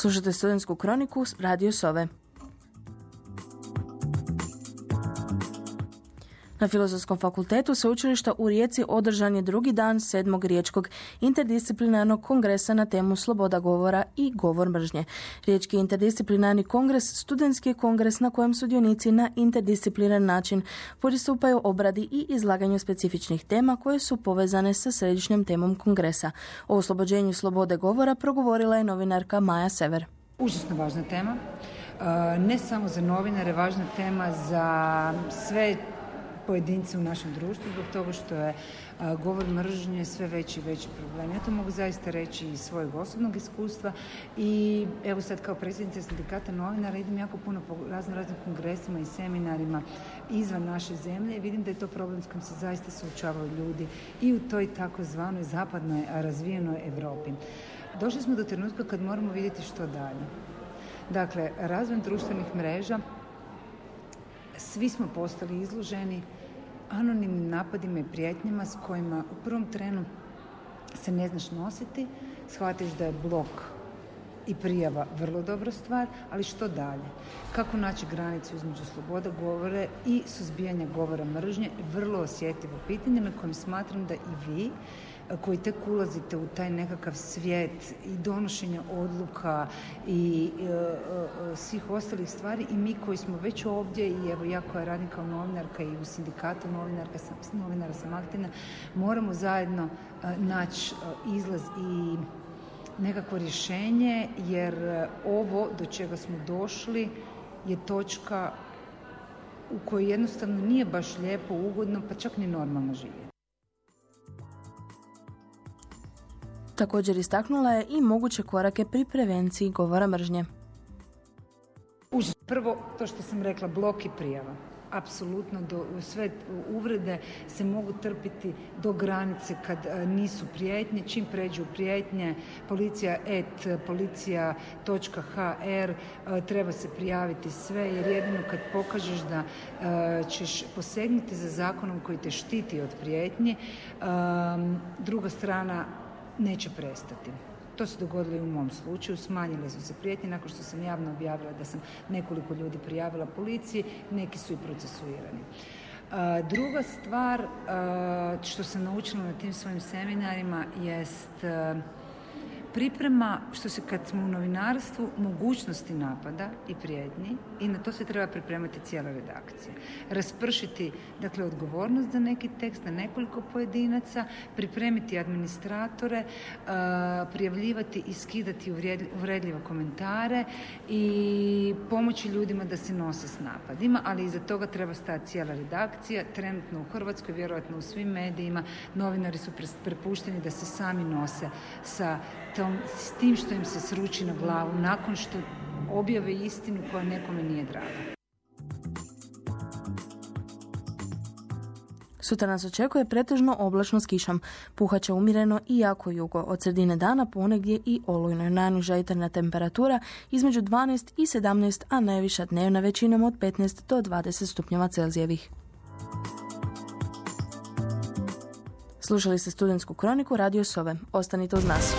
Slušajte studentsku kroniku Radio Sove. Na Filozofskom fakultetu sveučilišta u Rijeci održan je drugi dan sedmog riječkog interdisciplinarnog kongresa na temu sloboda govora i govor mržnje. Riječki interdisciplinarni kongres studentski kongres na kojem sudionici na interdisciplinar način pristupaju obradi i izlaganju specifičnih tema koje su povezane sa središnjom temom kongresa. O oslobođenju slobode govora progovorila je novinarka Maja Sever. Užasno važna tema. E, ne samo za novinare, važna tema za sve pojedince u našem društvu zbog toga što je govor mržnje sve veći i veći problem. Ja to mogu zaista reći iz svojeg osobnog iskustva i evo sad kao predsjednica sindikata novinara idem jako puno po razno raznim kongresima i seminarima izvan naše zemlje i vidim da je to problem s kojim se zaista suočavaju ljudi i u toj takozvanoj zapadnoj razvijenoj Europi. Došli smo do trenutka kad moramo vidjeti što dalje. Dakle, razvoj društvenih mreža svi smo postali izloženi anonimnim napadima i prijetnjama s kojima u prvom trenu se ne znaš nositi, shvatiš da je blok i prijava vrlo dobra stvar, ali što dalje? Kako naći granicu između sloboda govore i suzbijanja govora mržnje? Vrlo osjetljivo pitanje na kojem smatram da i vi koji tek ulazite u taj nekakav svijet i donošenja odluka i e, e, svih ostalih stvari i mi koji smo već ovdje i evo ja koja radim kao novinarka i u sindikatu novinarka, novinara sam aktivna, moramo zajedno e, naći izlaz i nekakvo rješenje jer ovo do čega smo došli je točka u kojoj jednostavno nije baš lijepo, ugodno, pa čak ni normalno živjeti. Također istaknula je i moguće korake pri prevenciji govora mržnje. Prvo, to što sam rekla, blok i prijava. Apsolutno, do, sve uvrede se mogu trpiti do granice kad e, nisu prijetnje. Čim pređu prijetnje, policija et policija.hr e, treba se prijaviti sve jer jedino kad pokažeš da e, ćeš posegnuti za zakonom koji te štiti od prijetnji, druga strana neće prestati. To se dogodilo i u mom slučaju, smanjile su se prijetnje nakon što sam javno objavila da sam nekoliko ljudi prijavila policiji, neki su i procesuirani. Druga stvar što sam naučila na tim svojim seminarima jest priprema, što se kad smo u novinarstvu, mogućnosti napada i prijednji i na to se treba pripremati cijela redakcija. Raspršiti, dakle, odgovornost za neki tekst na nekoliko pojedinaca, pripremiti administratore, prijavljivati i skidati uvredljive komentare i pomoći ljudima da se nose s napadima, ali iza toga treba stati cijela redakcija. Trenutno u Hrvatskoj, vjerojatno u svim medijima, novinari su prepušteni da se sami nose sa tom, s tim što im se sruči na glavu nakon što objave istinu koja nekome nije draga. Sutra nas očekuje pretežno oblačno s kišom. Puhaće umireno i jako jugo. Od sredine dana ponegdje i olujno. Najniža jutarnja temperatura između 12 i 17, a najviša dnevna većinom od 15 do 20 stupnjeva Celzijevih. Slušali ste studentsku kroniku Radio Sove. Ostanite uz nas.